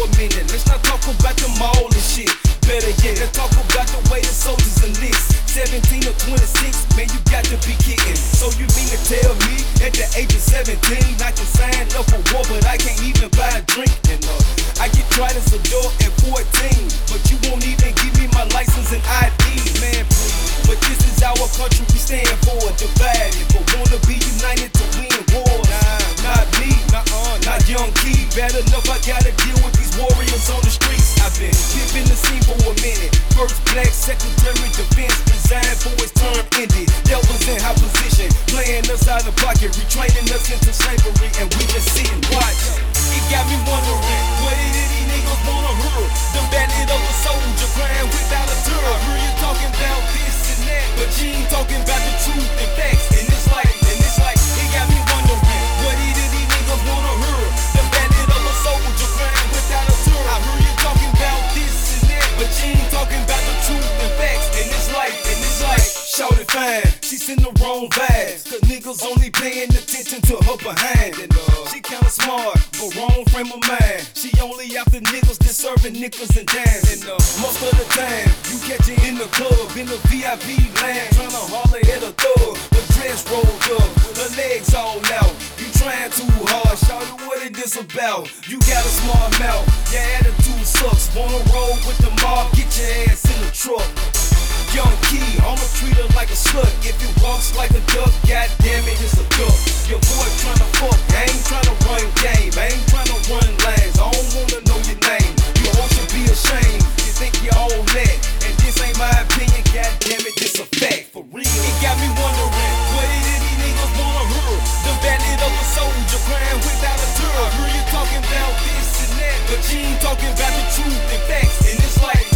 a minute. Let's not talk about the mall and shit. Better yet, let's talk about the way the soldiers enlist. 17 or 26, man, you got to be kidding. So you mean to tell me at the age of 17 I can sign up for war, but I can't even buy a drink? And uh, I get tried as a door at 14, but you won't even give me my license and ID, man. Please. But this is our country we stand for, divided, but wanna be united to win war. Nah, not me nah, not young Key. Bad enough, I gotta deal with these warriors on the streets. I've been pimping the scene for a minute. First black secretary defense resigned for his term ended. Devils in high position, playing us out of pocket, retraining us into slavery, and we just sit and watch. It got me wondering, what did these niggas wanna hear? The bandit of a soldier crying without a tear. I hear you talking about this and that, but you ain't talking about fine. in the wrong vibes, cause niggas only paying attention to her behind. And uh, she kinda smart, but wrong frame of mind. She only after niggas that serving nickels and dimes. And uh, most of the time, you catch it in the club, in the VIP land, tryna holler at a thug. The dress rolled up, her legs all out. You trying too hard, shout it what it is about. You got a smart mouth, your attitude sucks. Wanna roll with the mob, get your treat her like a slut. If you walks like a duck, goddamn it, it's a duck. Your boy tryna fuck, I ain't tryna run game, I ain't tryna run lanes. I don't wanna know your name. You ought to be ashamed. You think you're all that, and this ain't my opinion. Goddamn it, it's a fact for real. It got me wondering what did these niggas wanna hear. The ballad of a soldier crying without a tear. I hear you talking about this and that, but you ain't talking about the truth and facts. And it's like